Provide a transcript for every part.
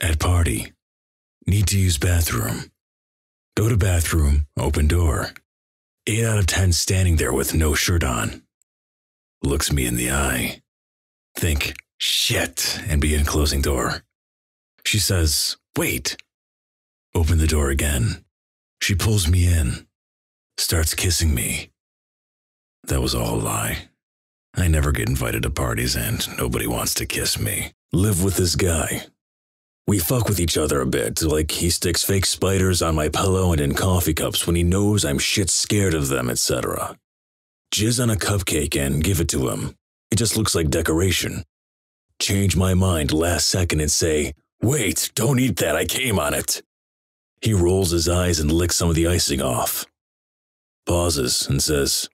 At party. Need to use bathroom. Go to bathroom, open door. 8 out of 10 standing there with no shirt on. Looks me in the eye. Think, shit, and begin closing door. She says, wait. Open the door again. She pulls me in. Starts kissing me. That was all a lie. I never get invited to parties and nobody wants to kiss me. Live with this guy. We fuck with each other a bit, like he sticks fake spiders on my pillow and in coffee cups when he knows I'm shit scared of them, etc. Jizz on a cupcake and give it to him. It just looks like decoration. Change my mind last second and say, Wait, don't eat that, I came on it. He rolls his eyes and licks some of the icing off. Pauses and says,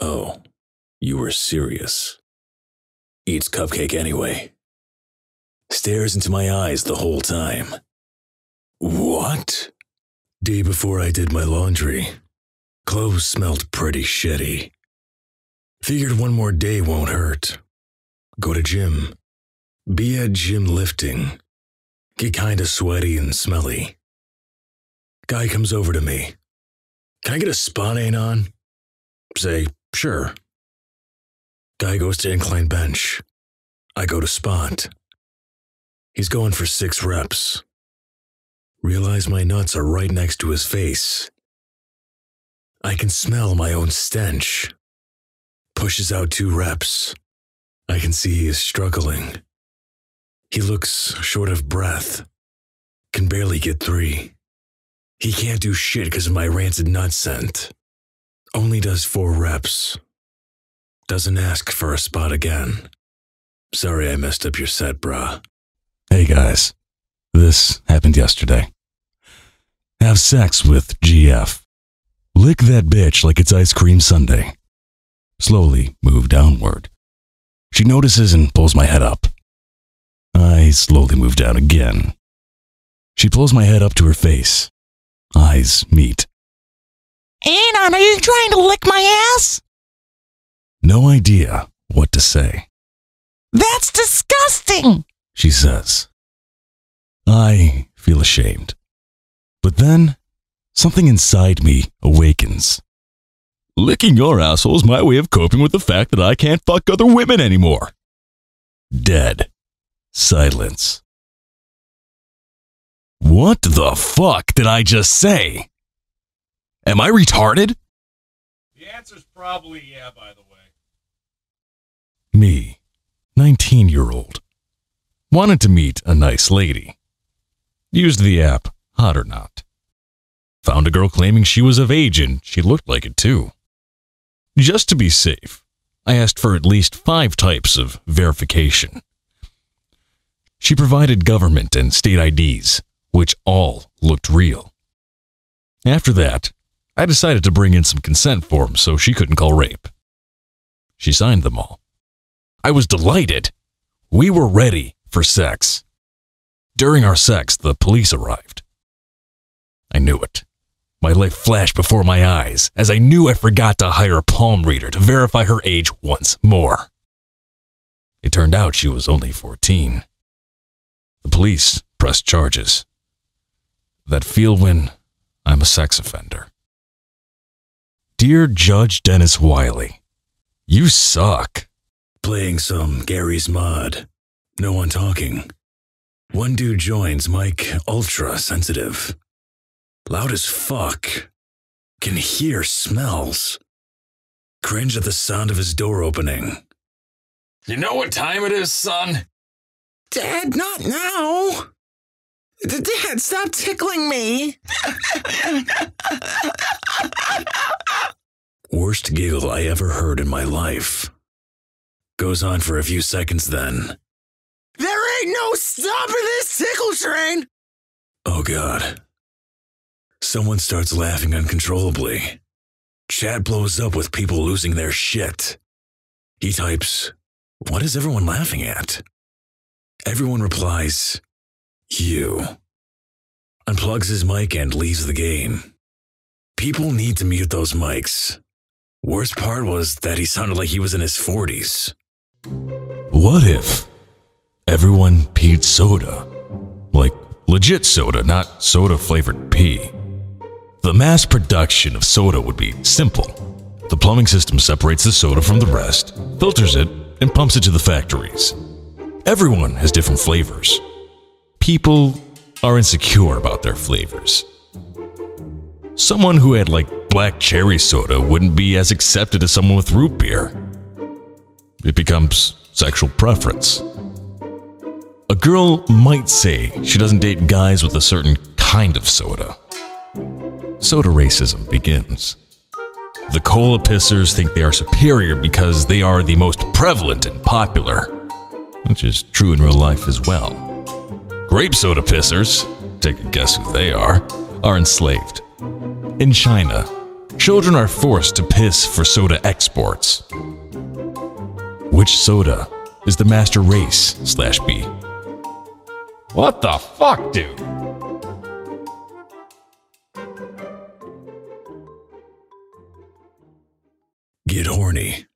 Oh, you were serious. Eats cupcake anyway. Stares into my eyes the whole time. What? Day before I did my laundry. Clothes smelled pretty shitty. Figured one more day won't hurt. Go to gym. Be at gym lifting. Get kinda sweaty and smelly. Guy comes over to me. Can I get a spa name on? Say, sure. Guy goes to incline bench. I go to spot. He's going for six reps. Realize my nuts are right next to his face. I can smell my own stench. Pushes out two reps. I can see he is struggling. He looks short of breath. Can barely get three. He can't do shit because of my rancid nut scent. Only does four reps. Doesn't ask for a spot again. Sorry I messed up your set, brah. Hey guys, this happened yesterday. Have sex with GF. Lick that bitch like it's ice cream sundae. Slowly move downward. She notices and pulls my head up. I slowly move down again. She pulls my head up to her face. Eyes meet. Anon, are you trying to lick my ass? No idea what to say. That's disgusting. She says. I feel ashamed. But then, something inside me awakens. Licking your asshole is my way of coping with the fact that I can't fuck other women anymore. Dead. Silence. What the fuck did I just say? Am I retarded? The answer's probably yeah, by the way. Me, 19 year old. Wanted to meet a nice lady. Used the app, Hot or Not. Found a girl claiming she was of age and she looked like it too. Just to be safe, I asked for at least five types of verification. She provided government and state IDs, which all looked real. After that, I decided to bring in some consent forms so she couldn't call rape. She signed them all. I was delighted. We were ready for sex. During our sex, the police arrived. I knew it. My life flashed before my eyes as I knew I forgot to hire a palm reader to verify her age once more. It turned out she was only 14. The police pressed charges. That feel when I'm a sex offender. Dear Judge Dennis Wiley, you suck. Playing some Garry's Mod. No one talking. One dude joins, Mike, ultra sensitive. Loud as fuck. Can hear smells. Cringe at the sound of his door opening. You know what time it is, son? Dad, not now. Dad, stop tickling me. Worst giggle I ever heard in my life. Goes on for a few seconds then. There ain't no stopping this tickle train. Oh god. Someone starts laughing uncontrollably. Chad blows up with people losing their shit. He types, What is everyone laughing at? Everyone replies, You. Unplugs his mic and leaves the game. People need to mute those mics. Worst part was that he sounded like he was in his 40s. What if everyone peed soda Like legit soda, not soda flavored pee. The mass production of soda would be simple. The plumbing system separates the soda from the rest, filters it, and pumps it to the factories. Everyone has different flavors. People are insecure about their flavors. Someone who had like black cherry soda wouldn't be as accepted as someone with root beer. It becomes sexual preference. A girl might say she doesn't date guys with a certain kind of soda. Soda racism begins. The cola pissers think they are superior because they are the most prevalent and popular, which is true in real life as well. Grape soda pissers, take a guess who they are, are enslaved. In China, children are forced to piss for soda exports. Which soda is the master race slash B? What the fuck, dude? Get horny.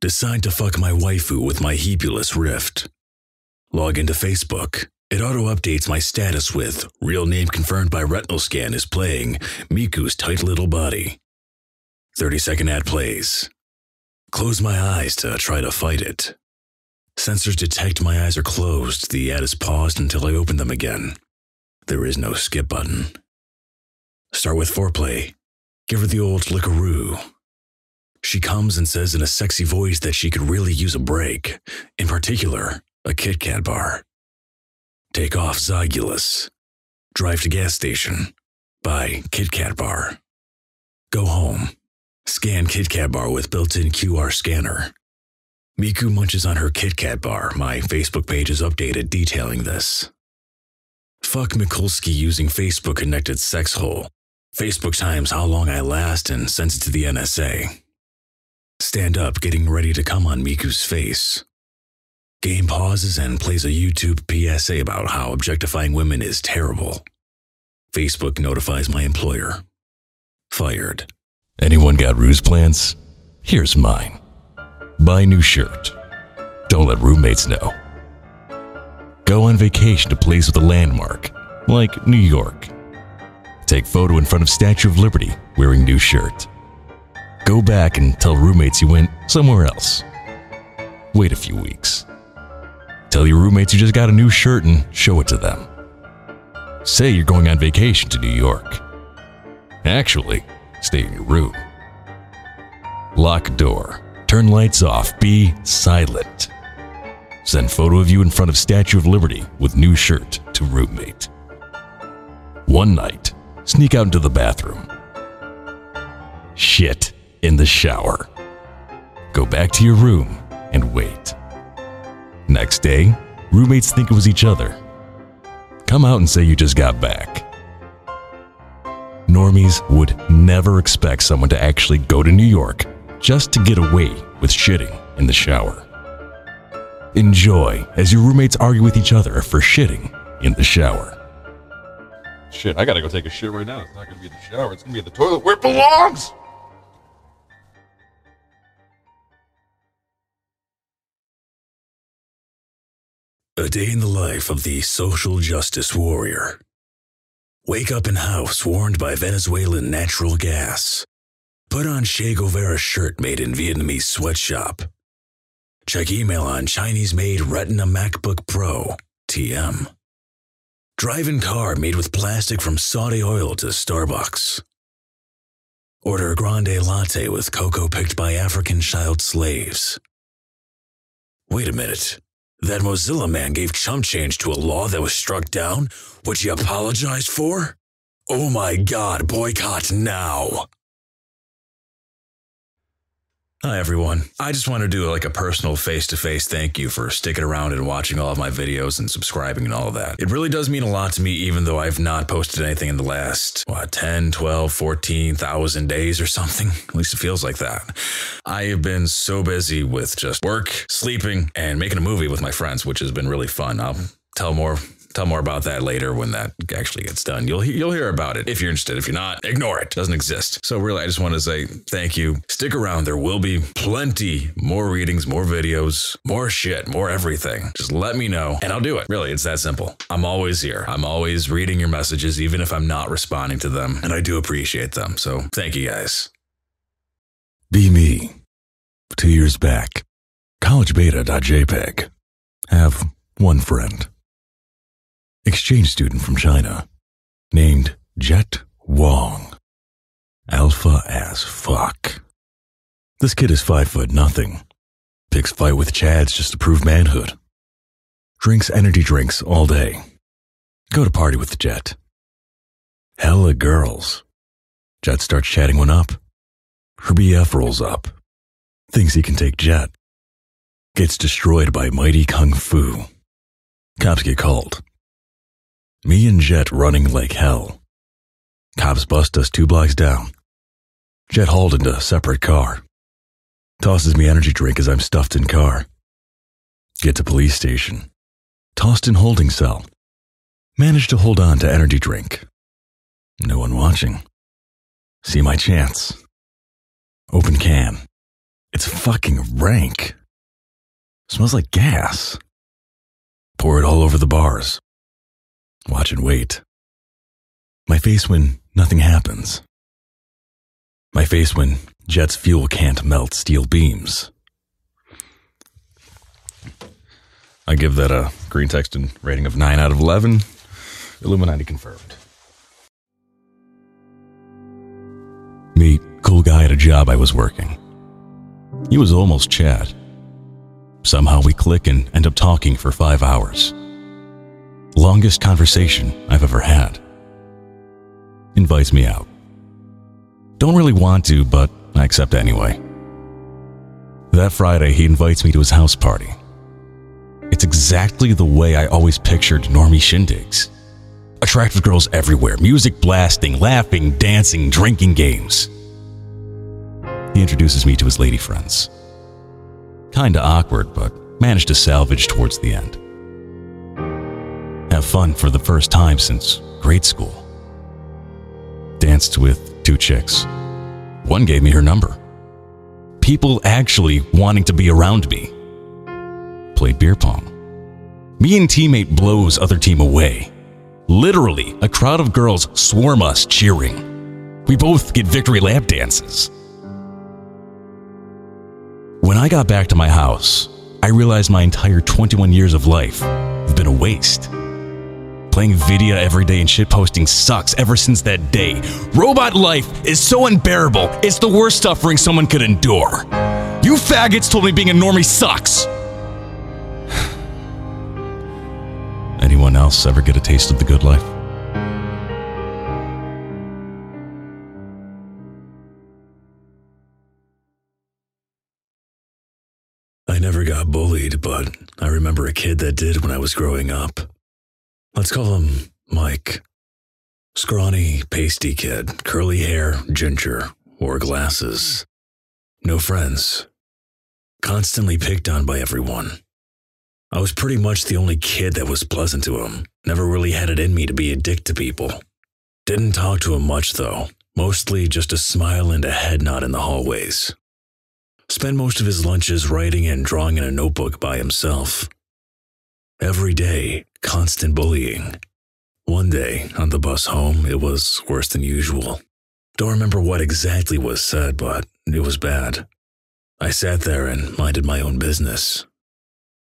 Decide to fuck my waifu with my Oculus Rift. Log into Facebook. It auto updates my status with real name confirmed by retinal scan is playing Miku's tight little body. 30 second ad plays. Close my eyes to try to fight it. Sensors detect my eyes are closed. The ad is paused until I open them again. There is no skip button. Start with foreplay. Give her the old lickaroo. She comes and says in a sexy voice that she could really use a break, in particular, a Kit Kat bar. Take off Zygulus. Drive to gas station. Buy Kit Kat bar. Go home. Scan Kit Kat bar with built-in QR scanner. Miku munches on her Kit Kat bar. My Facebook page is updated detailing this. Fuck Mikulski using Facebook connected sex hole. Facebook times how long I last and sends it to the NSA. Stand up, getting ready to come on Miku's face. Game pauses and plays a YouTube PSA about how objectifying women is terrible. Facebook notifies my employer. Fired. Anyone got ruse plans? Here's mine. Buy new shirt. Don't let roommates know. Go on vacation to place with a landmark, like New York. Take photo in front of Statue of Liberty wearing new shirt. Go back and tell roommates you went somewhere else. Wait a few weeks. Tell your roommates you just got a new shirt and show it to them. Say you're going on vacation to New York. Actually, stay in your room. Lock door. Turn lights off. Be silent. Send photo of you in front of Statue of Liberty with new shirt to roommate. One night, sneak out into the bathroom. Shit in the shower. Go back to your room and wait. Next day, roommates think it was each other. Come out and say you just got back. Normies would never expect someone to actually go to New York just to get away with shitting in the shower. Enjoy as your roommates argue with each other for shitting in the shower. Shit, I gotta go take a shit right now. It's not gonna be in the shower. It's gonna be in the toilet where it belongs. A day in the life of the social justice warrior. Wake up in house warmed by Venezuelan natural gas. Put on Che Guevara shirt made in Vietnamese sweatshop. Check email on Chinese made Retina MacBook Pro, TM. Drive in car made with plastic from Saudi oil to Starbucks. Order a grande latte with cocoa picked by African child slaves. Wait a minute. That Mozilla man gave chump change to a law that was struck down, which he apologized for? Oh my god, boycott now! Hi everyone. I just want to do like a personal face-to-face thank you for sticking around and watching all of my videos and subscribing and all of that. It really does mean a lot to me even though I've not posted anything in the last, what, 10, 12, 14,000 days or something. At least it feels like that. I have been so busy with just work, sleeping, and making a movie with my friends, which has been really fun. I'll tell more tell more about that later when that actually gets done. You'll you'll hear about it if you're interested. If you're not, ignore it. Doesn't exist. So really, I just want to say thank you. Stick around. There will be plenty more readings, more videos, more shit, more everything. Just let me know, and I'll do it. Really, it's that simple. I'm always here. I'm always reading your messages, even if I'm not responding to them, and I do appreciate them. So thank you guys. Be me. Two years back. CollegeBeta.jpg. Have one friend. Exchange student from China. Named Jet Wong. Alpha as fuck. This kid is five foot nothing. Picks fight with Chads just to prove manhood. Drinks energy drinks all day. Go to party with Jet. Hella girls. Jet starts chatting one up. Her BF rolls up. Thinks he can take Jet. Gets destroyed by mighty Kung Fu. Cops get called. Me and Jet running like hell. Cops bust us two blocks down. Jet hauled into a separate car. Tosses me energy drink as I'm stuffed in car. Get to police station. Tossed in holding cell. Managed to hold on to energy drink. No one watching. See my chance. Open can. It's fucking rank. Smells like gas. Pour it all over the bars. Watch and wait. My face when nothing happens. My face when jet's fuel can't melt steel beams. I give that a green text and rating of 9 out of 11. Illuminati confirmed. Meet cool guy at a job I was working. He was almost Chad. Somehow we click and end up talking for five hours. Longest conversation I've ever had. Invites me out. Don't really want to, but I accept anyway. That Friday, he invites me to his house party. It's exactly the way I always pictured normie shindigs. Attractive girls everywhere, music blasting, laughing, dancing, drinking games. He introduces me to his lady friends. Kinda awkward, but managed to salvage towards the end. Have fun for the first time since grade school. Danced with two chicks. One gave me her number. People actually wanting to be around me. Played beer pong. Me and teammate blows other team away. Literally, a crowd of girls swarm us cheering. We both get victory lap dances. When I got back to my house, I realized my entire 21 years of life have been a waste. Playing video every day and shitposting sucks ever since that day. Robot life is so unbearable, it's the worst suffering someone could endure. You faggots told me being a normie sucks. Anyone else ever get a taste of the good life? I never got bullied, but I remember a kid that did when I was growing up. Let's call him Mike. Scrawny, pasty kid, curly hair, ginger, wore glasses. No friends. Constantly picked on by everyone. I was pretty much the only kid that was pleasant to him. Never really had it in me to be a dick to people. Didn't talk to him much though, mostly just a smile and a head nod in the hallways. Spent most of his lunches writing and drawing in a notebook by himself. Every day, constant bullying. One day, on the bus home, it was worse than usual. Don't remember what exactly was said, but it was bad. I sat there and minded my own business.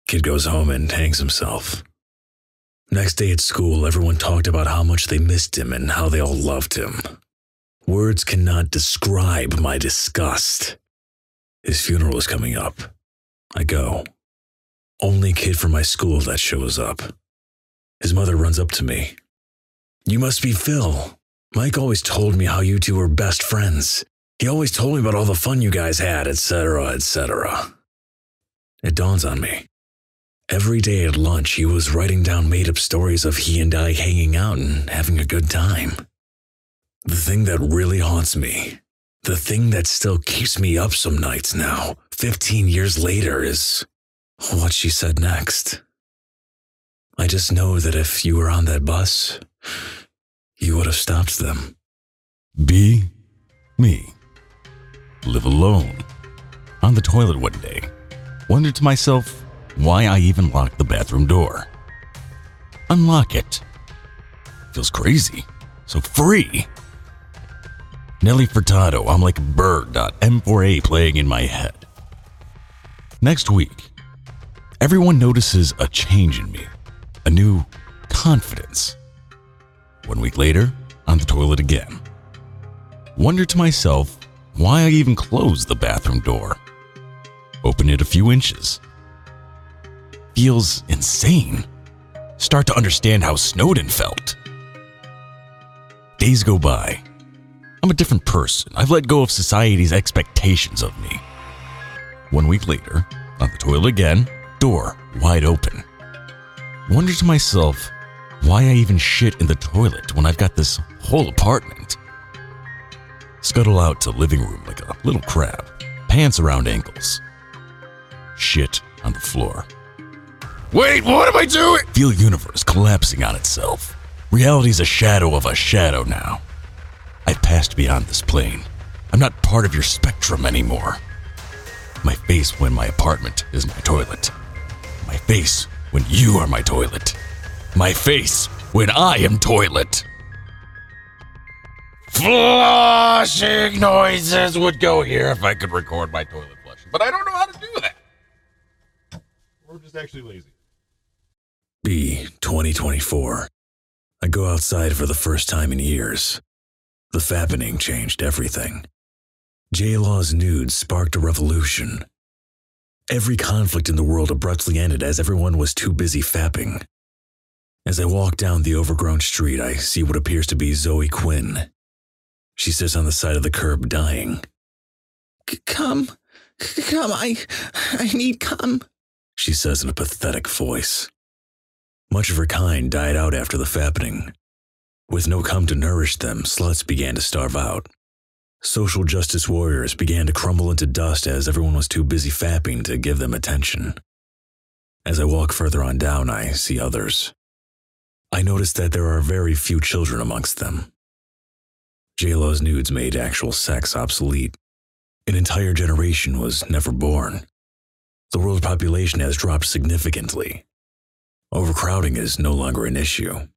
Kid goes home and hangs himself. Next day at school, everyone talked about how much they missed him and how they all loved him. Words cannot describe my disgust. His funeral is coming up. I go. Only kid from my school that shows up. His mother runs up to me. You must be Phil. Mike always told me how you two were best friends. He always told me about all the fun you guys had, etc., etc. It dawns on me. Every day at lunch, he was writing down made up stories of he and I hanging out and having a good time. The thing that really haunts me, the thing that still keeps me up some nights now, 15 years later, is what she said next. I just know that if you were on that bus, you would have stopped them. Be me. Live alone. On the toilet one day, wondered to myself why I even locked the bathroom door. Unlock it. Feels crazy. So free. Nelly Furtado, I'm like a bird. M4A playing in my head. Next week, everyone notices a change in me, a new confidence. One week later, on the toilet again. Wonder to myself why I even closed the bathroom door. Open it a few inches. Feels insane. Start to understand how Snowden felt. Days go by. I'm a different person. I've let go of society's expectations of me. One week later, on the toilet again, door wide open. Wonder to myself why I even shit in the toilet when I've got this whole apartment. Scuttle out to living room like a little crab, pants around ankles. Shit on the floor. Wait, what am I doing? Feel universe collapsing on itself. Reality's a shadow of a shadow now. I've passed beyond this plane. I'm not part of your spectrum anymore. My face when my apartment is my toilet. My face when you are my toilet. My face when I am toilet. Flushing noises would go here if I could record my toilet flushing, but I don't know how to do that. We're just actually lazy. B 2024. I go outside for the first time in years. The fappening changed everything. J Law's nudes sparked a revolution. Every conflict in the world abruptly ended as everyone was too busy fapping. As I walk down the overgrown street, I see what appears to be Zoe Quinn. She sits on the side of the curb dying. Come, come, I, I need come. she says in a pathetic voice. Much of her kind died out after the fappening. With no cum to nourish them, sluts began to starve out. Social justice warriors began to crumble into dust as everyone was too busy fapping to give them attention. As I walk further on down, I see others. I notice that there are very few children amongst them. J Law's nudes made actual sex obsolete. An entire generation was never born. The world population has dropped significantly. Overcrowding is no longer an issue.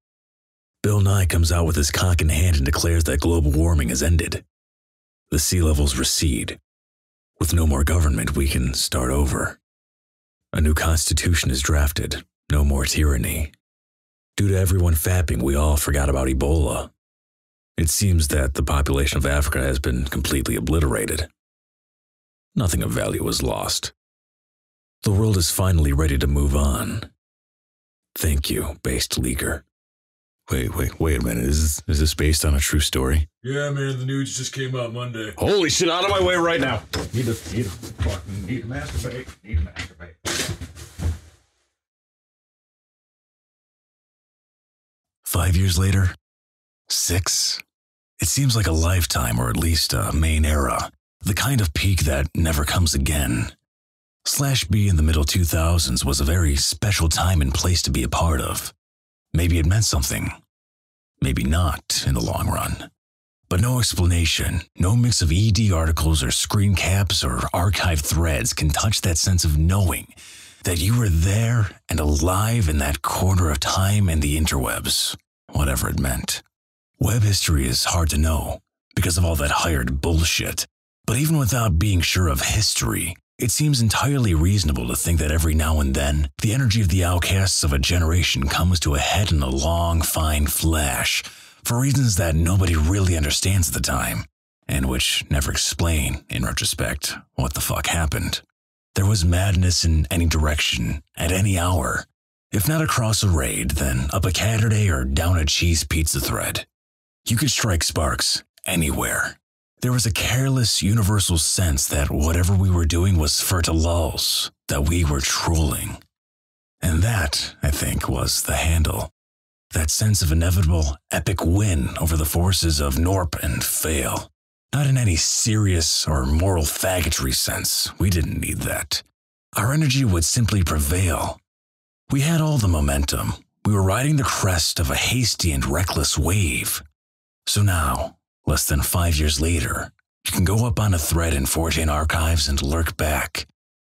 Bill Nye comes out with his cock in hand and declares that global warming has ended. The sea levels recede. With no more government, we can start over. A new constitution is drafted, no more tyranny. Due to everyone fapping, we all forgot about Ebola. It seems that the population of Africa has been completely obliterated. Nothing of value was lost. The world is finally ready to move on. Thank you, based leaguer. Wait, wait, wait a minute. Is is this based on a true story? Yeah, man, the news just came out Monday. Holy shit, out of my way right now. Need to, need to fucking, need to masturbate. Need to masturbate. Five years later? Six? It seems like a lifetime, or at least a main era. The kind of peak that never comes again. Slash B in the middle 2000s was a very special time and place to be a part of. Maybe it meant something. Maybe not in the long run. But no explanation, no mix of ED articles or screen caps or archive threads can touch that sense of knowing that you were there and alive in that corner of time and the interwebs, whatever it meant. Web history is hard to know because of all that hired bullshit. But even without being sure of history, it seems entirely reasonable to think that every now and then, the energy of the outcasts of a generation comes to a head in a long, fine flash, for reasons that nobody really understands at the time, and which never explain, in retrospect, what the fuck happened. There was madness in any direction, at any hour. If not across a raid, then up a Caturday or down a cheese pizza thread. You could strike sparks anywhere. There was a careless, universal sense that whatever we were doing was to lulz, that we were trolling. And that, I think, was the handle. That sense of inevitable, epic win over the forces of Norp and Fail. Not in any serious or moral faggotry sense. We didn't need that. Our energy would simply prevail. We had all the momentum. We were riding the crest of a hasty and reckless wave. So now, less than five years later, you can go up on a thread in 4chan archives and lurk back.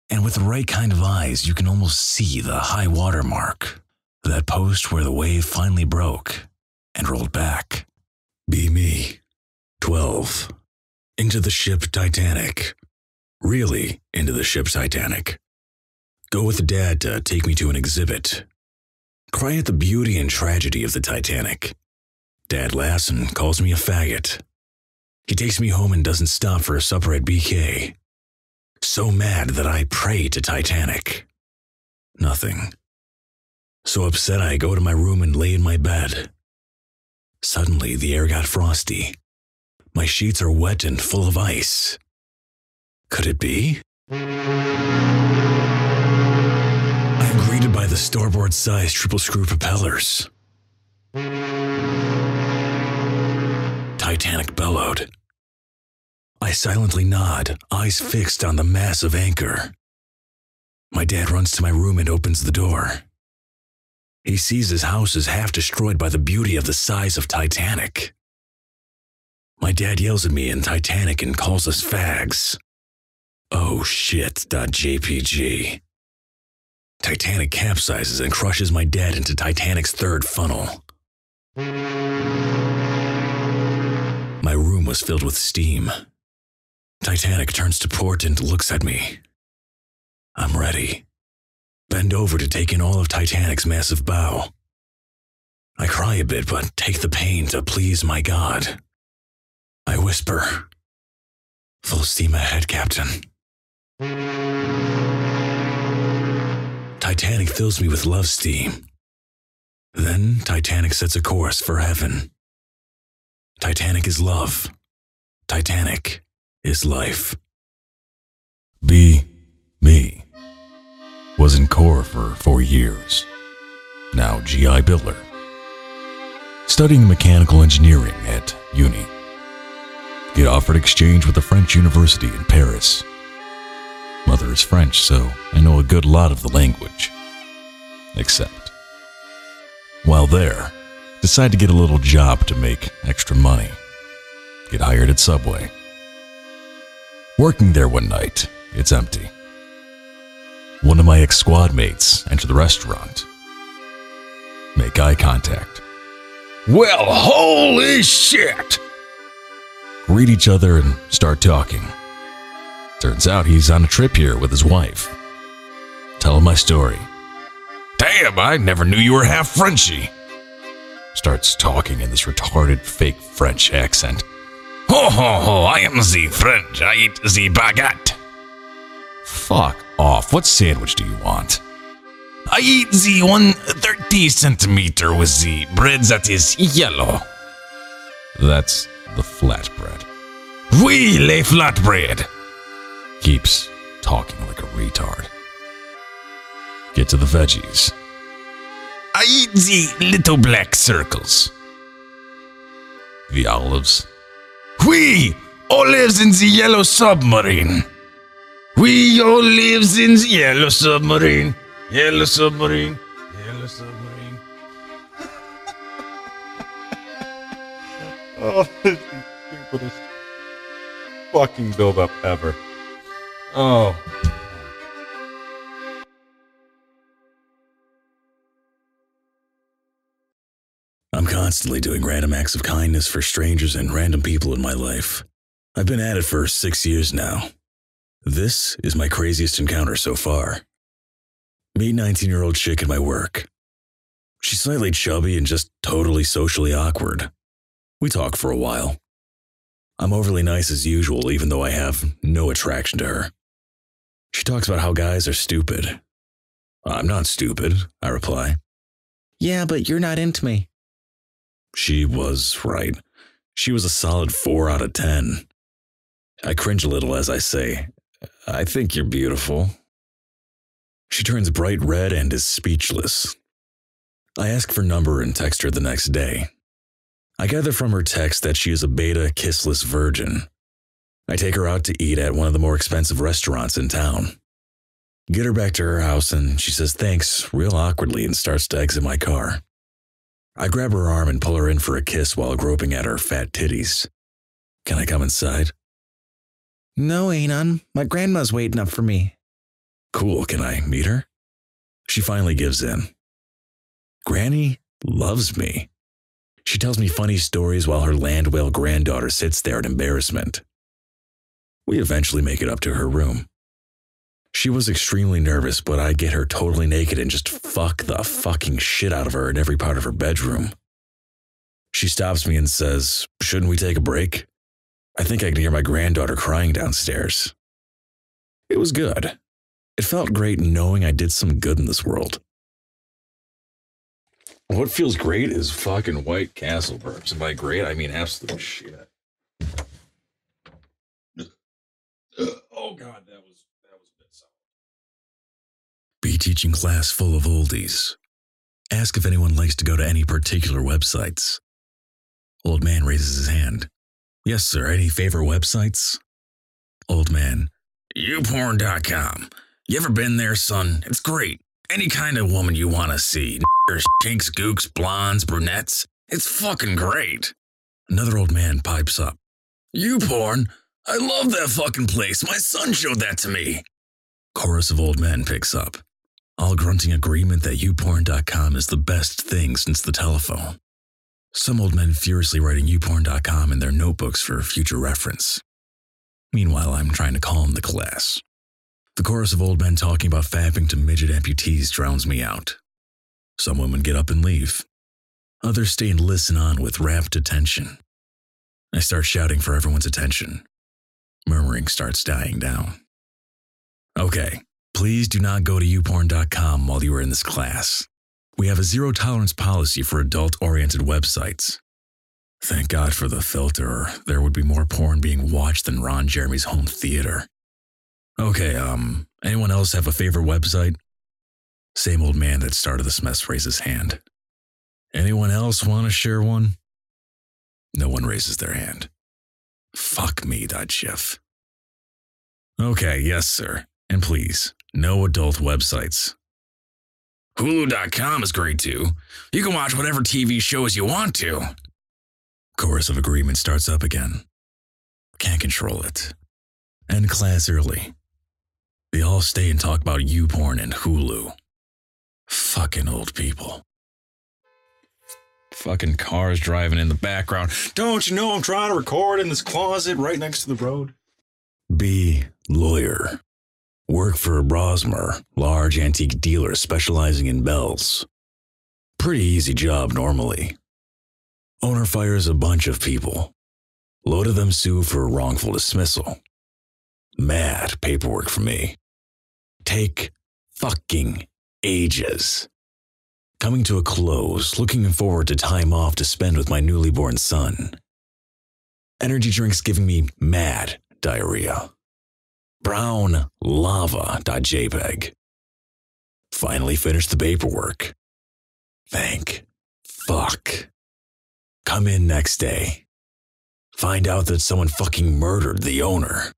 And with the right kind of eyes, you can almost see the high water mark, that post where the wave finally broke and rolled back. Be me. 12. Into the ship Titanic. Really into the ship Titanic. Go with Dad to take me to an exhibit. Cry at the beauty and tragedy of the Titanic. Dad laughs and calls me a faggot. He takes me home and doesn't stop for a supper at BK. So mad that I pray to Titanic. Nothing. So upset I go to my room and lay in my bed. Suddenly, the air got frosty. My sheets are wet and full of ice. Could it be? I am greeted by the starboard sized triple screw propellers. Titanic bellowed. I silently nod, eyes fixed on the massive anchor. My dad runs to my room and opens the door. He sees his house is half destroyed by the beauty of the size of Titanic. My dad yells at me in Titanic and calls us fags. Oh shit, .jpg. Titanic capsizes and crushes my dad into Titanic's third funnel. Room was filled with steam. Titanic turns to port and looks at me. I'm ready. Bend over to take in all of Titanic's massive bow. I cry a bit, but take the pain to please my God. I whisper, Full steam ahead, Captain. Titanic fills me with love steam. Then Titanic sets a course for heaven. Titanic is love. Titanic is life. Be me. Was in Corps for four years. Now GI Biller. Studying mechanical engineering at uni. Get offered exchange with a French university in Paris. Mother is French, so I know a good lot of the language. Except. While there, decide to get a little job to make extra money. Get hired at Subway. Working there one night, it's empty. One of my ex squad mates enter the restaurant. Make eye contact. Well, holy shit! Greet each other and start talking. Turns out he's on a trip here with his wife. Tell him my story. Damn, I never knew you were half Frenchy. Starts talking in this retarded fake French accent. Ho ho ho, I am the French. I eat the baguette. Fuck off. What sandwich do you want? I eat the 130 centimeter with the bread that is yellow. That's the flatbread. Oui, le flatbread. Keeps talking like a retard. Get to the veggies. I little black circles. The olives. We all lives in the yellow submarine. We all lives in the yellow submarine. Yellow submarine. Yellow submarine. Oh, this is the stupidest fucking build up ever. Oh. I'm constantly doing random acts of kindness for strangers and random people in my life. I've been at it for six years now. This is my craziest encounter so far. Meet 19 year old chick at my work. She's slightly chubby and just totally socially awkward. We talk for a while. I'm overly nice as usual, even though I have no attraction to her. She talks about how guys are stupid. I'm not stupid, I reply. Yeah, but you're not into me. She was right. She was a solid 4 out of 10. I cringe a little as I say, I think you're beautiful. She turns bright red and is speechless. I ask for number and text her the next day. I gather from her text that she is a beta kissless virgin. I take her out to eat at one of the more expensive restaurants in town. Get her back to her house, and she says thanks real awkwardly and starts to exit my car. I grab her arm and pull her in for a kiss while groping at her fat titties. Can I come inside? No, Anon. My grandma's waiting up for me. Cool, can I meet her? She finally gives in. Granny loves me. She tells me funny stories while her land whale granddaughter sits there in embarrassment. We eventually make it up to her room. She was extremely nervous, but I get her totally naked and just fuck the fucking shit out of her in every part of her bedroom. She stops me and says, Shouldn't we take a break? I think I can hear my granddaughter crying downstairs. It was good. It felt great knowing I did some good in this world. What feels great is fucking White Castle burps. And by great, I mean absolute shit. Oh god, that was that was a bit sour. Be teaching class full of oldies. Ask if anyone likes to go to any particular websites. Old man raises his hand. Yes, sir. Any favorite websites? Old man. YouPorn.com. You ever been there, son? It's great. Any kind of woman you want to see. Niggers, Chinks, gooks, blondes, brunettes. It's fucking great. Another old man pipes up. YouPorn? I love that fucking place. My son showed that to me. Chorus of old men picks up, all grunting agreement that YouPorn.com is the best thing since the telephone. Some old men furiously writing YouPorn.com in their notebooks for future reference. Meanwhile, I'm trying to calm the class. The chorus of old men talking about fapping to midget amputees drowns me out. Some women get up and leave. Others stay and listen on with rapt attention. I start shouting for everyone's attention. Murmuring starts dying down. Okay, please do not go to youporn.com while you are in this class. We have a zero tolerance policy for adult oriented websites. Thank God for the filter, there would be more porn being watched than Ron Jeremy's home theater. Okay, um, anyone else have a favorite website? Same old man that started this mess raises hand. Anyone else want to share one? No one raises their hand. Fuck me, that Schiff. Okay, yes, sir. And please, no adult websites. Hulu.com is great too. You can watch whatever TV shows you want to. Chorus of agreement starts up again. Can't control it. End class early. They all stay and talk about YouPorn and Hulu. Fucking old people. Fucking cars driving in the background. Don't you know I'm trying to record in this closet right next to the road? B. Lawyer. Work for Brosmer, large antique dealer specializing in bells. Pretty easy job normally. Owner fires a bunch of people. Load of them sue for wrongful dismissal. Mad paperwork for me. Take fucking ages. Coming to a close, looking forward to time off to spend with my newly born son. Energy drinks giving me mad diarrhea. Brown lava.jpg. Finally finished the paperwork. Thank fuck. Come in next day. Find out that someone fucking murdered the owner.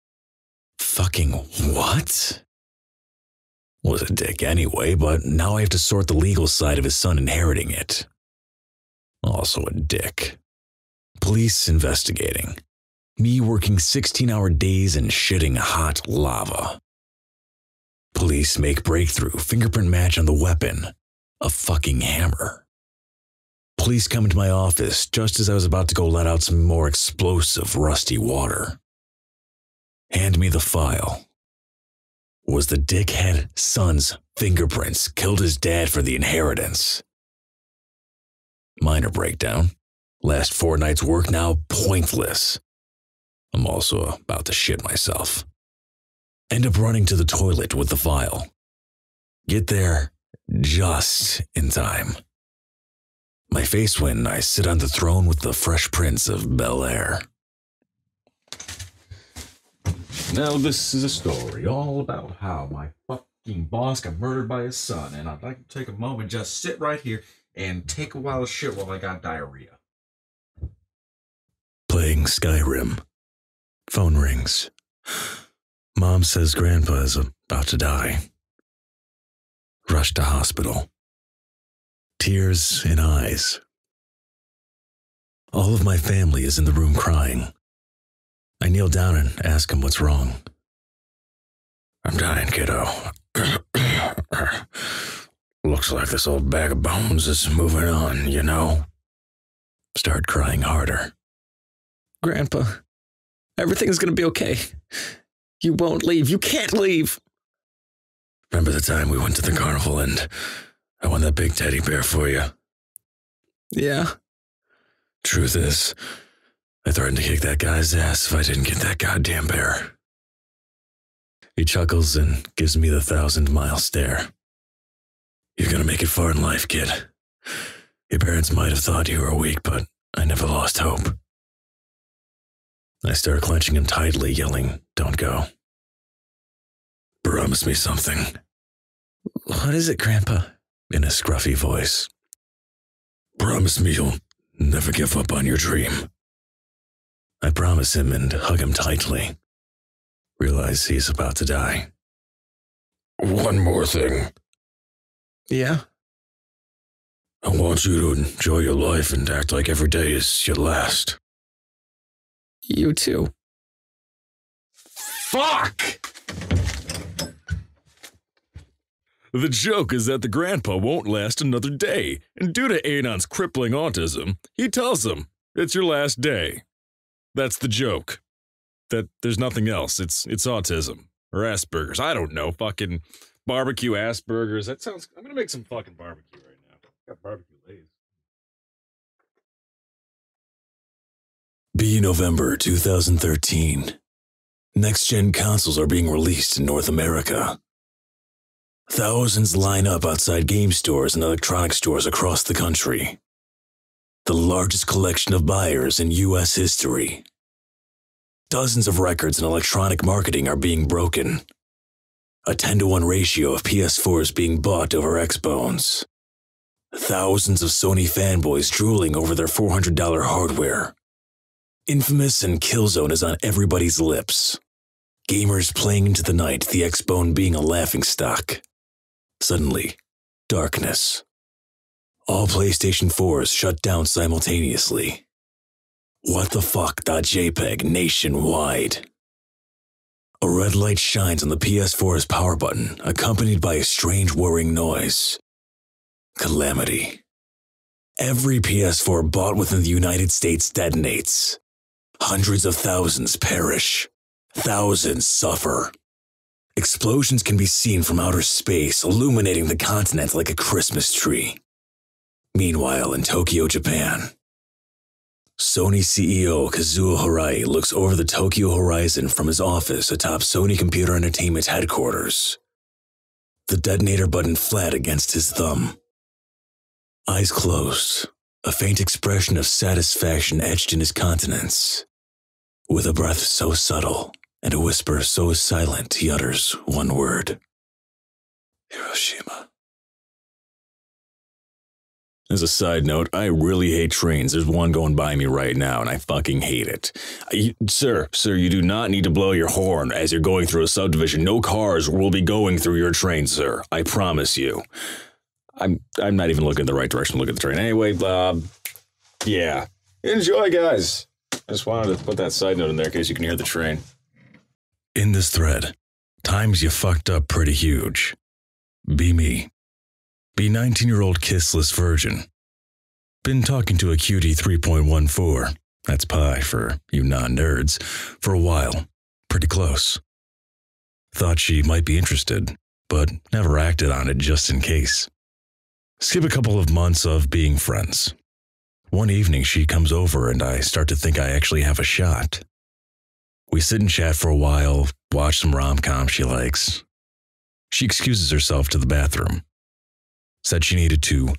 Fucking what? Was a dick anyway, but now I have to sort the legal side of his son inheriting it. Also a dick. Police investigating. Me working 16 hour days and shitting hot lava. Police make breakthrough, fingerprint match on the weapon. A fucking hammer. Police come into my office just as I was about to go let out some more explosive, rusty water. Hand me the file. Was the dickhead son's fingerprints killed his dad for the inheritance? Minor breakdown. Last fortnight's work now pointless. I'm also about to shit myself. End up running to the toilet with the file. Get there just in time. My face when I sit on the throne with the fresh prince of Bel Air. Now, this is a story all about how my fucking boss got murdered by his son, and I'd like to take a moment, just sit right here and take a while of shit while I got diarrhea. Playing Skyrim. Phone rings. Mom says Grandpa is about to die. rushed to hospital. Tears in eyes. All of my family is in the room crying. I kneel down and ask him what's wrong. I'm dying, kiddo. Looks like this old bag of bones is moving on, you know? Start crying harder. Grandpa, everything's gonna be okay. You won't leave. You can't leave. Remember the time we went to the carnival and I won that big teddy bear for you? Yeah. Truth is, I threatened to kick that guy's ass if I didn't get that goddamn bear. He chuckles and gives me the thousand mile stare. You're gonna make it far in life, kid. Your parents might have thought you were weak, but I never lost hope. I start clenching him tightly, yelling, Don't go. Promise me something. What is it, Grandpa? In a scruffy voice. Promise me you'll never give up on your dream. I promise him and hug him tightly. Realize he's about to die. One more thing. Yeah. I want you to enjoy your life and act like every day is your last. You too. Fuck! The joke is that the grandpa won't last another day, and due to Anon's crippling autism, he tells him it's your last day. That's the joke. That there's nothing else. It's it's autism or Asperger's. I don't know. Fucking barbecue Asperger's. That sounds. I'm gonna make some fucking barbecue right now. Got barbecue Be November 2013. Next gen consoles are being released in North America. Thousands line up outside game stores and electronic stores across the country. The largest collection of buyers in US history. Dozens of records in electronic marketing are being broken. A 10 to 1 ratio of PS4s being bought over Xbones. Thousands of Sony fanboys drooling over their $400 hardware. Infamous and Killzone is on everybody's lips. Gamers playing into the night, the Xbone being a laughing stock. Suddenly, darkness. All PlayStation 4s shut down simultaneously. What the fuck? JPEG nationwide. A red light shines on the PS4's power button, accompanied by a strange whirring noise. Calamity. Every PS4 bought within the United States detonates. Hundreds of thousands perish. Thousands suffer. Explosions can be seen from outer space, illuminating the continent like a Christmas tree. Meanwhile, in Tokyo, Japan, Sony CEO Kazuo Hirai looks over the Tokyo horizon from his office atop Sony Computer Entertainment headquarters. The detonator button flat against his thumb. Eyes closed, a faint expression of satisfaction etched in his countenance. With a breath so subtle and a whisper so silent, he utters one word Hiroshima. As a side note, I really hate trains. There's one going by me right now, and I fucking hate it. You, sir, sir, you do not need to blow your horn as you're going through a subdivision. No cars will be going through your train, sir. I promise you. I'm I'm not even looking in the right direction. Look at the train anyway. Uh, yeah, enjoy, guys. I just wanted to put that side note in there in case you can hear the train. In this thread, times you fucked up pretty huge. Be me. Be 19 year old kissless virgin. Been talking to a cutie 3.14. That's pi for you non nerds. For a while. Pretty close. Thought she might be interested, but never acted on it just in case. Skip a couple of months of being friends. One evening, she comes over and I start to think I actually have a shot. We sit and chat for a while, watch some rom com she likes. She excuses herself to the bathroom. Said she needed to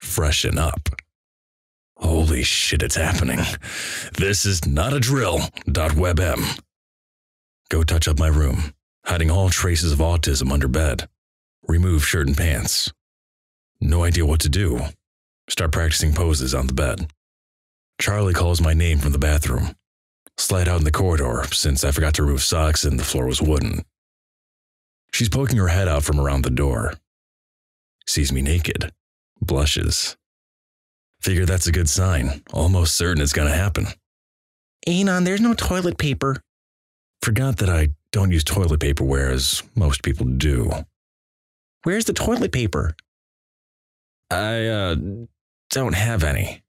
freshen up. Holy shit, it's happening. This is not a drill. .webm. Go touch up my room, hiding all traces of autism under bed. Remove shirt and pants. No idea what to do. Start practicing poses on the bed. Charlie calls my name from the bathroom. Slide out in the corridor since I forgot to remove socks and the floor was wooden. She's poking her head out from around the door. sees me naked, blushes. Figure that's a good sign. Almost certain it's gonna happen. Anon, there's no toilet paper. Forgot that I don't use toilet paper, whereas most people do. Where's the toilet paper? I, uh, don't have any.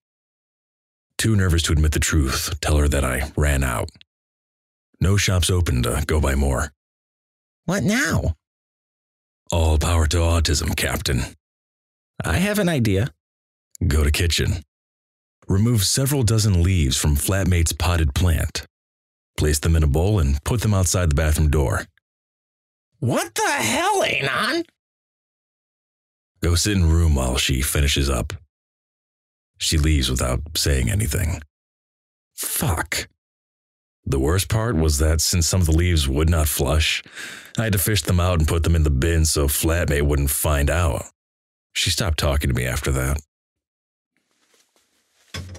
Too nervous to admit the truth, tell her that I ran out. No shops open to go buy more. What now? All power to autism, Captain. I have an idea. Go to kitchen. Remove several dozen leaves from flatmate's potted plant. Place them in a bowl and put them outside the bathroom door. What the hell, Anon? Go sit in room while she finishes up. She leaves without saying anything. Fuck. The worst part was that since some of the leaves would not flush, I had to fish them out and put them in the bin so flatmate wouldn't find out. She stopped talking to me after that.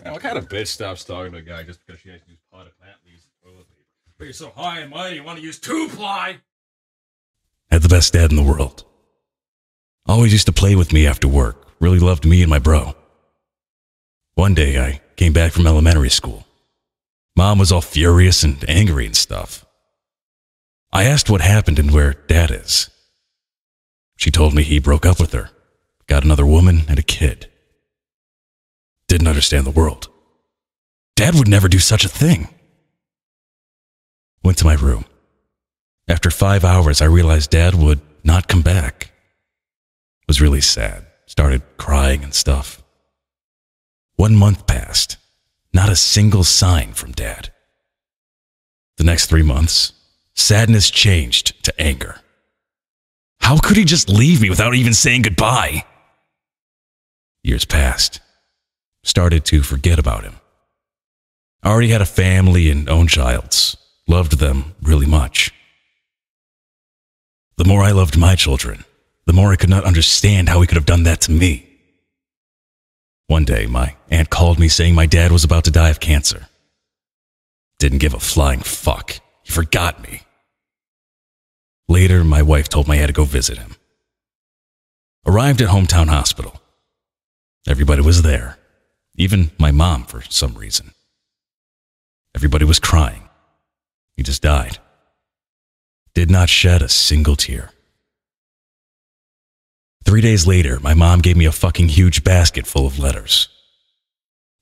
Man, what kind of bitch stops talking to a guy just because she has to use pot of plant leaves and toilet paper? But you're so high and mighty, you want to use two ply? Had the best dad in the world. Always used to play with me after work. Really loved me and my bro. One day I came back from elementary school. Mom was all furious and angry and stuff. I asked what happened and where dad is. She told me he broke up with her, got another woman and a kid. Didn't understand the world. Dad would never do such a thing. Went to my room. After five hours, I realized Dad would not come back. Was really sad. Started crying and stuff. One month passed. Not a single sign from Dad. The next three months, sadness changed to anger. How could he just leave me without even saying goodbye? Years passed. Started to forget about him. I already had a family and own childs. Loved them really much. The more I loved my children, the more I could not understand how he could have done that to me. One day, my aunt called me saying my dad was about to die of cancer. Didn't give a flying fuck. He forgot me. Later, my wife told me I had to go visit him. Arrived at Hometown Hospital. Everybody was there, even my mom for some reason. Everybody was crying. He just died. Did not shed a single tear. Three days later, my mom gave me a fucking huge basket full of letters.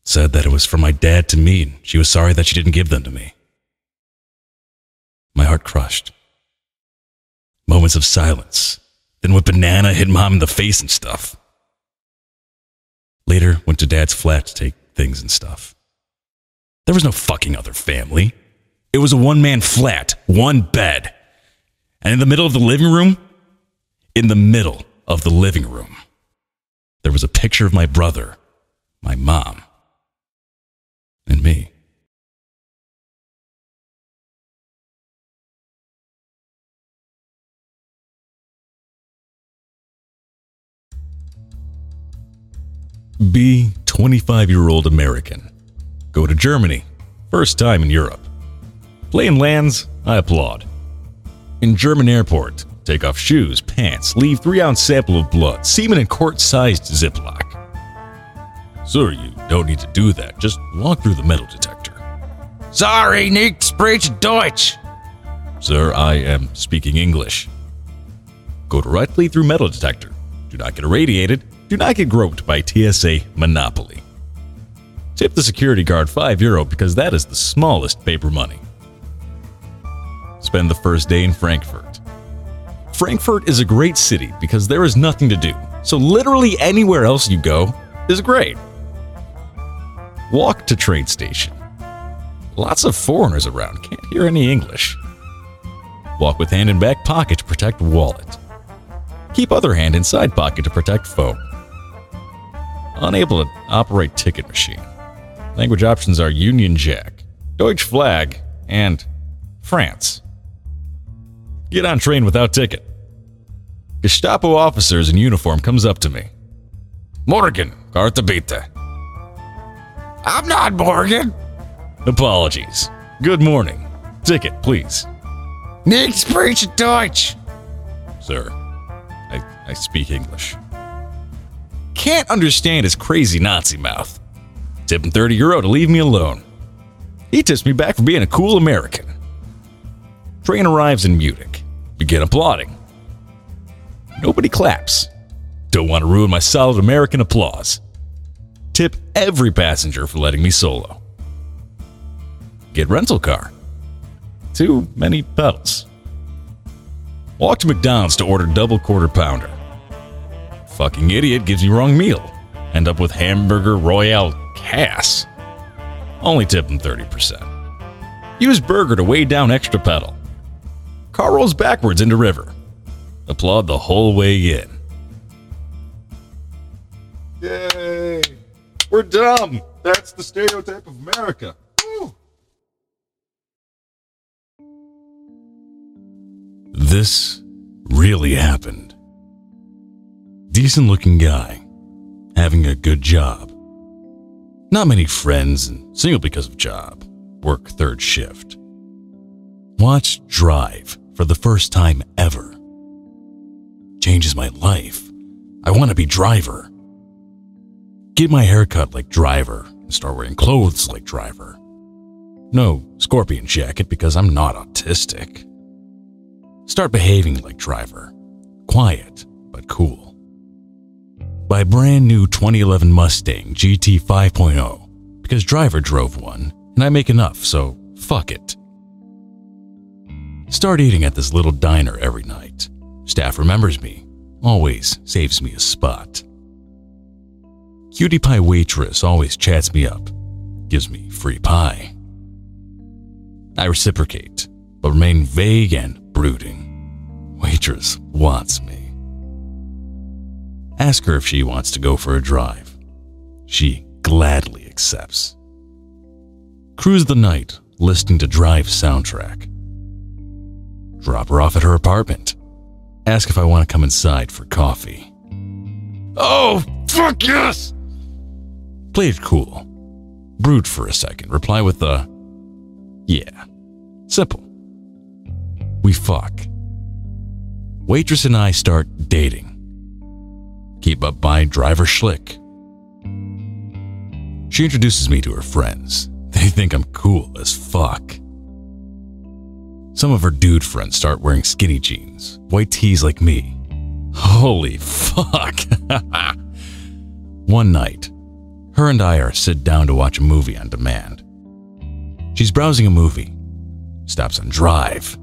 Said that it was from my dad to me, and she was sorry that she didn't give them to me. My heart crushed. Moments of silence. Then with banana hit mom in the face and stuff. Later, went to dad's flat to take things and stuff. There was no fucking other family. It was a one man flat, one bed. And in the middle of the living room, in the middle of the living room, there was a picture of my brother, my mom, and me. Be 25 year old American. Go to Germany. First time in Europe. Plane lands, I applaud. In German airport, take off shoes, pants, leave 3 ounce sample of blood, semen in quart sized Ziploc. Sir, you don't need to do that. Just walk through the metal detector. Sorry, nicht spricht Deutsch. Sir, I am speaking English. Go directly through metal detector. Do not get irradiated. Do not get groped by TSA Monopoly. Tip the security guard 5 euro because that is the smallest paper money. Spend the first day in Frankfurt. Frankfurt is a great city because there is nothing to do, so literally anywhere else you go is great. Walk to train station. Lots of foreigners around, can't hear any English. Walk with hand in back pocket to protect wallet. Keep other hand inside pocket to protect phone. Unable to operate ticket machine. Language options are Union Jack, Deutsch Flag, and France. Get on train without ticket. Gestapo officers in uniform comes up to me. Morgan, Karte. I'm not Morgan. Apologies. Good morning. Ticket, please. Nicht spricht Deutsch. Sir, I, I speak English. can't understand his crazy Nazi mouth. Tip him 30 euro to leave me alone. He tips me back for being a cool American. Train arrives in Munich. Begin applauding. Nobody claps. Don't want to ruin my solid American applause. Tip every passenger for letting me solo. Get rental car. Too many pedals. Walk to McDonald's to order double quarter pounder. Fucking idiot gives you wrong meal. End up with hamburger royale cass. Only tip him 30%. Use burger to weigh down extra pedal. Car rolls backwards into river. Applaud the whole way in. Yay! We're dumb. That's the stereotype of America. Woo. This really happened. Decent looking guy, having a good job. Not many friends and single because of job. Work third shift. Watch Drive for the first time ever. Changes my life. I want to be Driver. Get my hair cut like Driver and start wearing clothes like Driver. No scorpion jacket because I'm not autistic. Start behaving like Driver. Quiet, but cool. Buy brand new 2011 Mustang GT 5.0 because Driver drove one and I make enough, so fuck it. Start eating at this little diner every night. Staff remembers me, always saves me a spot. Cutie pie waitress always chats me up, gives me free pie. I reciprocate, but remain vague and brooding. Waitress wants me. Ask her if she wants to go for a drive. She gladly accepts. Cruise the night, listening to Drive soundtrack. Drop her off at her apartment. Ask if I want to come inside for coffee. Oh, fuck yes! Play it cool. Brood for a second. Reply with a, yeah. Simple. We fuck. Waitress and I start dating. Keep up by driver schlick. She introduces me to her friends. They think I'm cool as fuck. Some of her dude friends start wearing skinny jeans, white tees like me. Holy fuck. One night, her and I are sit down to watch a movie on demand. She's browsing a movie, stops on Drive.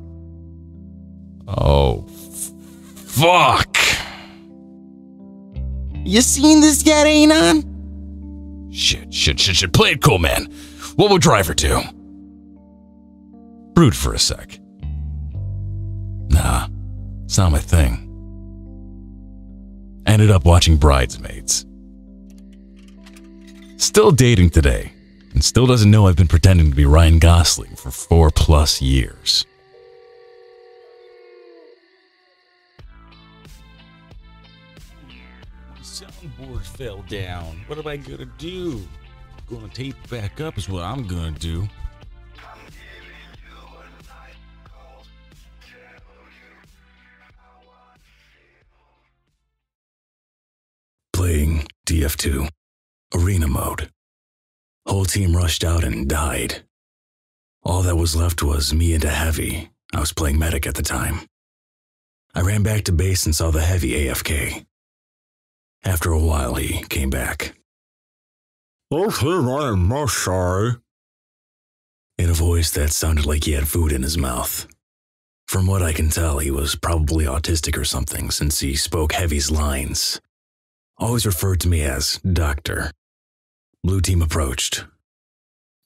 Oh, fuck. You seen this yet, Anon? Shit, shit, shit, shit. Play it cool, man. What will Driver do? Brood for a sec. Nah, it's not my thing. Ended up watching Bridesmaids. Still dating today, and still doesn't know I've been pretending to be Ryan Gosling for four plus years. My soundboard fell down. What am I gonna do? Gonna tape back up is what I'm gonna do. Playing TF2. Arena mode. Whole team rushed out and died. All that was left was me and a heavy. I was playing medic at the time. I ran back to base and saw the heavy AFK. After a while, he came back. Okay, I am sorry. in a voice that sounded like he had food in his mouth. From what I can tell, he was probably autistic or something since he spoke Heavy's lines. Always referred to me as Doctor. Blue team approached.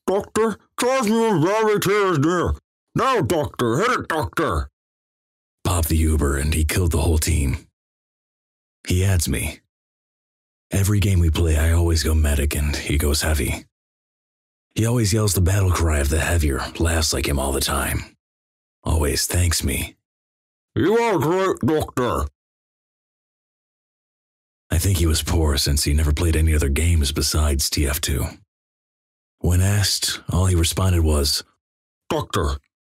Doctor, charge me with gravity tears near. Now, Doctor, hit it, Doctor. Popped the Uber and he killed the whole team. He adds me. Every game we play, I always go medic and he goes heavy. He always yells the battle cry of the heavier, laughs like him all the time. Always thanks me. You are great, Doctor. I think he was poor since he never played any other games besides TF2. When asked, all he responded was, Doctor,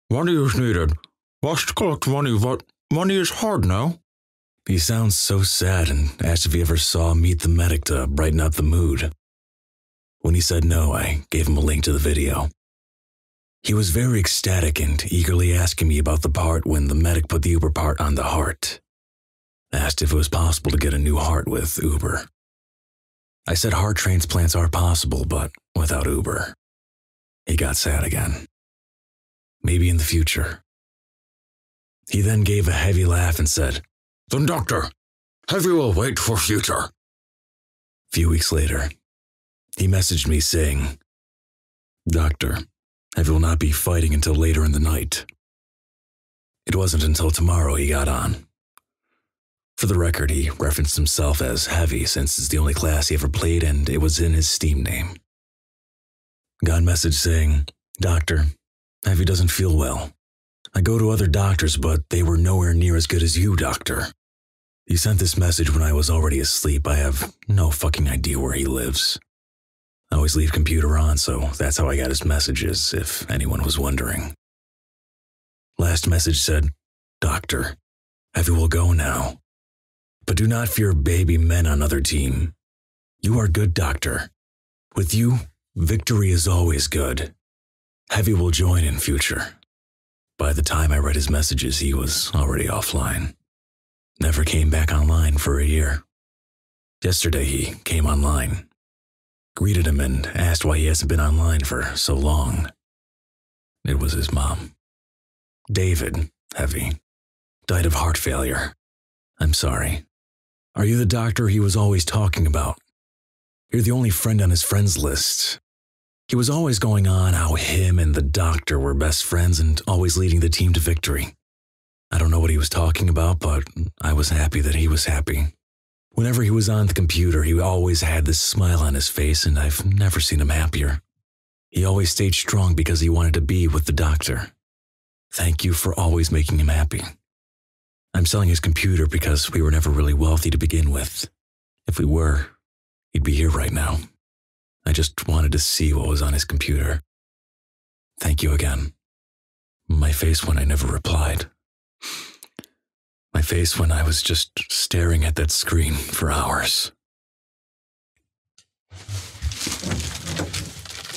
money is needed. Must collect money, but money is hard now. He sounds so sad and asked if he ever saw Meet the Medic to brighten up the mood. When he said no, I gave him a link to the video. He was very ecstatic and eagerly asking me about the part when the medic put the Uber part on the heart. Asked if it was possible to get a new heart with Uber. I said heart transplants are possible, but without Uber. He got sad again. Maybe in the future. He then gave a heavy laugh and said, Then, doctor, Heavy will wait for future. Few weeks later, he messaged me saying, Doctor, Heavy will not be fighting until later in the night. It wasn't until tomorrow he got on. For the record, he referenced himself as Heavy since it's the only class he ever played and it was in his Steam name. Got a message saying, Doctor, Heavy doesn't feel well. I go to other doctors, but they were nowhere near as good as you, Doctor. He sent this message when I was already asleep. I have no fucking idea where he lives. I always leave computer on, so that's how I got his messages, if anyone was wondering. Last message said, Doctor, Heavy will go now. But do not fear baby men on other team. You are good, Doctor. With you, victory is always good. Heavy will join in future. By the time I read his messages, he was already offline. Never came back online for a year. Yesterday, he came online. Greeted him and asked why he hasn't been online for so long. It was his mom. David, heavy, died of heart failure. I'm sorry. Are you the doctor he was always talking about? You're the only friend on his friends list. He was always going on how him and the doctor were best friends and always leading the team to victory. I don't know what he was talking about, but I was happy that he was happy. Whenever he was on the computer, he always had this smile on his face, and I've never seen him happier. He always stayed strong because he wanted to be with the doctor. Thank you for always making him happy. I'm selling his computer because we were never really wealthy to begin with. If we were, he'd be here right now. I just wanted to see what was on his computer. Thank you again. My face when I never replied. My face when I was just staring at that screen for hours.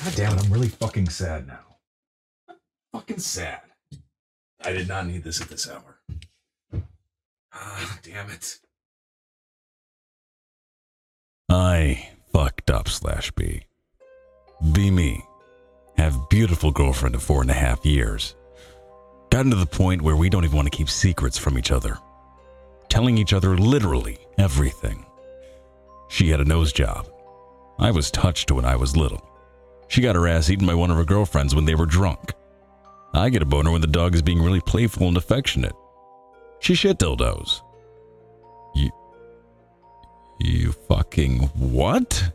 God damn it, I'm really fucking sad now. Fucking sad. I did not need this at this hour. Ah, damn it. I fucked up slash B. Be me. Have beautiful girlfriend of four and a half years. Gotten to the point where we don't even want to keep secrets from each other. Telling each other literally everything. She had a nose job. I was touched when I was little. She got her ass eaten by one of her girlfriends when they were drunk. I get a boner when the dog is being really playful and affectionate. She shit dildos. You. You fucking what?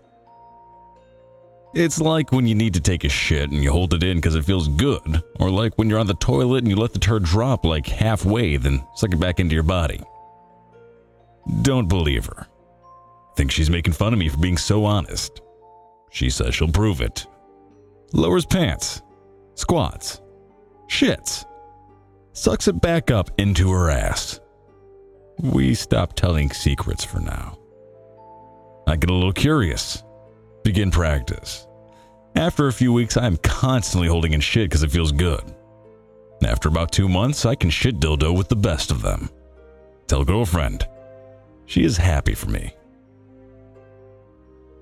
It's like when you need to take a shit and you hold it in because it feels good, or like when you're on the toilet and you let the turd drop like halfway, then suck it back into your body. Don't believe her. Think she's making fun of me for being so honest. She says she'll prove it. Lowers pants, squats, shits, sucks it back up into her ass. We stop telling secrets for now. I get a little curious. Begin practice. After a few weeks, I am constantly holding in shit because it feels good. After about two months, I can shit dildo with the best of them. Tell girlfriend. She is happy for me.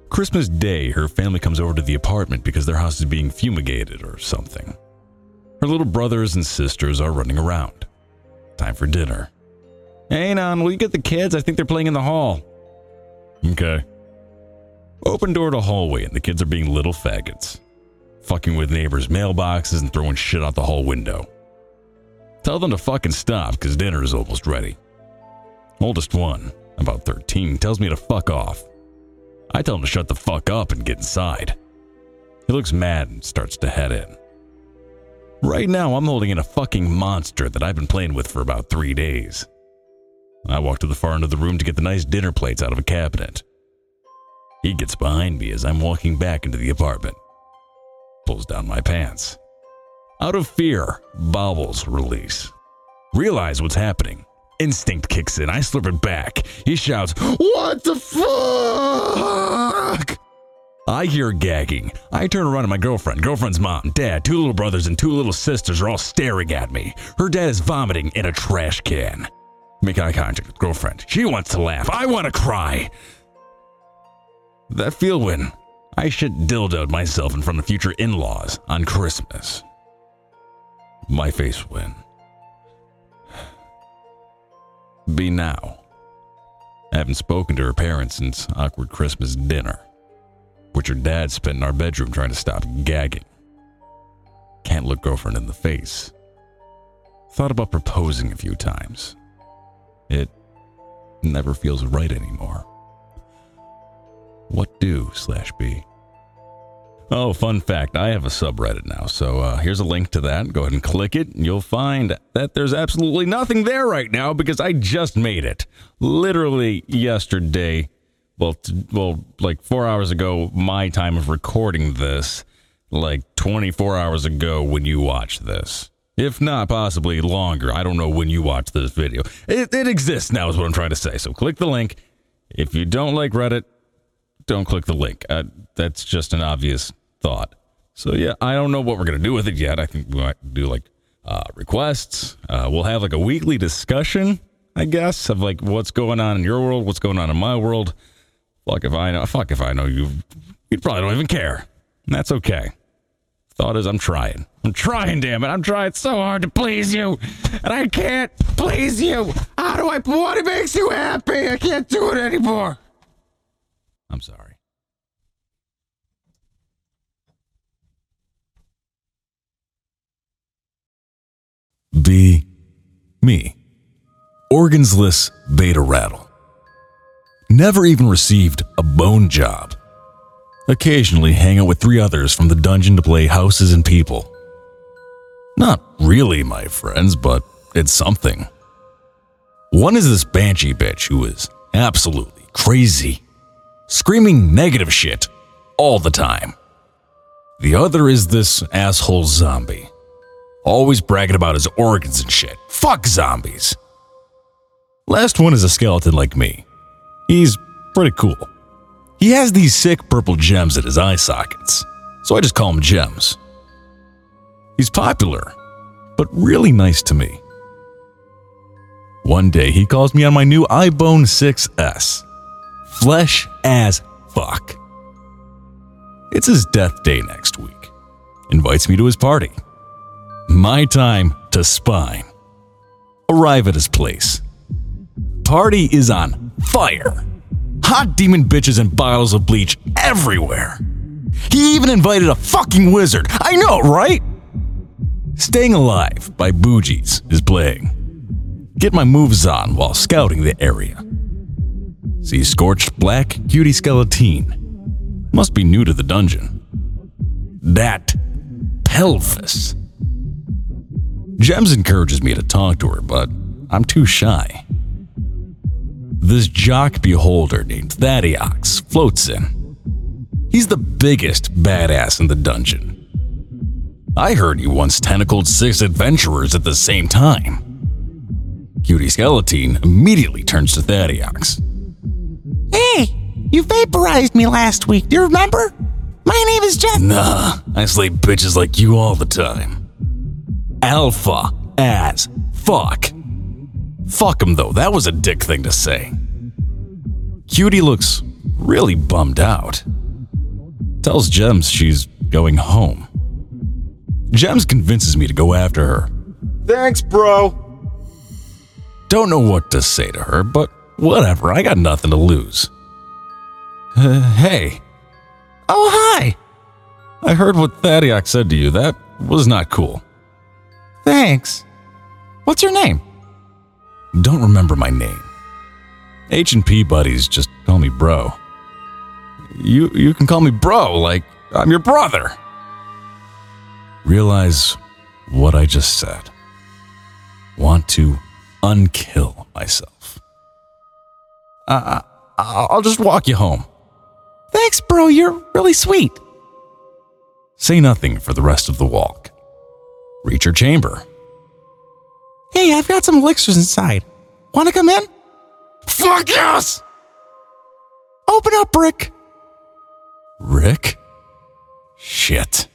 Christmas Day, her family comes over to the apartment because their house is being fumigated or something. Her little brothers and sisters are running around. Time for dinner. Hey, Nan, will you get the kids? I think they're playing in the hall. Okay. Open door to hallway, and the kids are being little faggots. Fucking with neighbors' mailboxes and throwing shit out the hall window. Tell them to fucking stop, because dinner is almost ready. Oldest one, about 13, tells me to fuck off. I tell him to shut the fuck up and get inside. He looks mad and starts to head in. Right now, I'm holding in a fucking monster that I've been playing with for about three days. I walk to the far end of the room to get the nice dinner plates out of a cabinet. He gets behind me as I'm walking back into the apartment. Pulls down my pants. Out of fear, bowels release. Realize what's happening. Instinct kicks in. I slurp it back. He shouts, What the fuck? I hear gagging. I turn around at my girlfriend, girlfriend's mom, dad, two little brothers, and two little sisters are all staring at me. Her dad is vomiting in a trash can. Make eye contact with girlfriend. She wants to laugh. I want to cry. That feel when I shit dildoed myself in front of future in laws on Christmas. My face win. Be now. I haven't spoken to her parents since awkward Christmas dinner, which her dad spent in our bedroom trying to stop gagging. Can't look girlfriend in the face. Thought about proposing a few times. It never feels right anymore. What do slash be? Oh, fun fact I have a subreddit now, so uh, here's a link to that. Go ahead and click it, and you'll find that there's absolutely nothing there right now because I just made it. Literally yesterday, well, t- well, like four hours ago, my time of recording this, like 24 hours ago when you watch this. If not, possibly longer. I don't know when you watch this video. It, it exists now, is what I'm trying to say. So click the link. If you don't like Reddit, don't click the link. Uh, that's just an obvious thought. So yeah, I don't know what we're gonna do with it yet. I think we might do like uh, requests. Uh, we'll have like a weekly discussion, I guess, of like what's going on in your world, what's going on in my world. Fuck if I know. Fuck if I know you. You probably don't even care. And that's okay. Thought is, I'm trying. I'm trying, damn it. I'm trying so hard to please you, and I can't please you. How do I? What makes you happy? I can't do it anymore. I'm sorry. Be me. Organsless beta rattle. Never even received a bone job. Occasionally hang out with three others from the dungeon to play houses and people. Not really my friends, but it's something. One is this banshee bitch who is absolutely crazy, screaming negative shit all the time. The other is this asshole zombie always bragging about his organs and shit. Fuck zombies. Last one is a skeleton like me. He's pretty cool. He has these sick purple gems at his eye sockets, so I just call him Gems. He's popular, but really nice to me. One day he calls me on my new iBone 6S. Flesh as fuck. It's his death day next week. Invites me to his party. My time to spine. Arrive at his place. Party is on fire. Hot demon bitches and bottles of bleach everywhere. He even invited a fucking wizard. I know, right? Staying Alive by Bougies is playing. Get my moves on while scouting the area. See Scorched Black Cutie Skeleton. Must be new to the dungeon. That pelvis. Gems encourages me to talk to her, but I'm too shy. This jock beholder named Thaddeox floats in. He's the biggest badass in the dungeon. I heard he once tentacled six adventurers at the same time. Cutie Skeleton immediately turns to Thaddeox. Hey, you vaporized me last week. Do you remember? My name is Jeff. Nah, I slay bitches like you all the time. Alpha as fuck. Fuck him though, that was a dick thing to say. Cutie looks really bummed out. Tells Gems she's going home. Gems convinces me to go after her. Thanks, bro. Don't know what to say to her, but whatever, I got nothing to lose. Uh, hey, Oh, hi. I heard what Thaddeox said to you. That was not cool. Thanks. What's your name? Don't remember my name. H and P buddies just call me bro. You you can call me bro, like I'm your brother. Realize what I just said. Want to unkill myself. Uh, I'll just walk you home. Thanks, bro. You're really sweet. Say nothing for the rest of the walk. Reach your chamber. Hey, I've got some elixirs inside. Want to come in? Fuck yes! Open up, Rick. Rick? Shit.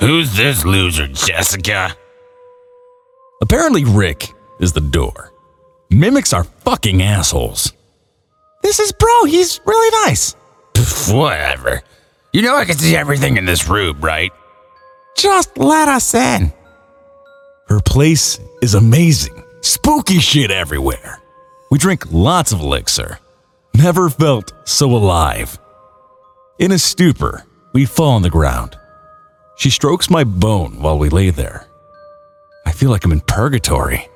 Who's this loser, Jessica? Apparently, Rick is the door. Mimics are fucking assholes. This is Bro. He's really nice. Pff, whatever. You know I can see everything in this room, right? Just let us in. Her place is amazing. Spooky shit everywhere. We drink lots of elixir. Never felt so alive. In a stupor, we fall on the ground. She strokes my bone while we lay there. I feel like I'm in purgatory.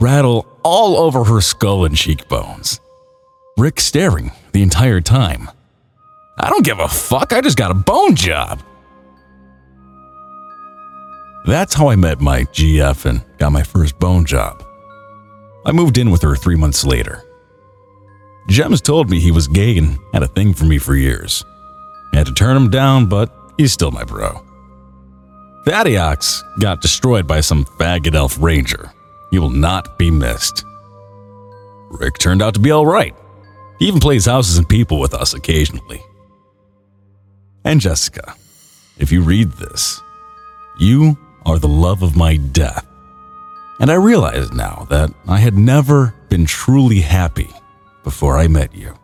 Rattle all over her skull and cheekbones. Rick staring the entire time. I don't give a fuck, I just got a bone job. That's how I met my GF and got my first bone job. I moved in with her three months later. Gems told me he was gay and had a thing for me for years. I had to turn him down, but he's still my bro. Thaddeox got destroyed by some faggot elf ranger. He will not be missed. Rick turned out to be alright. He even plays houses and people with us occasionally. And Jessica, if you read this, you are the love of my death. And I realize now that I had never been truly happy before I met you.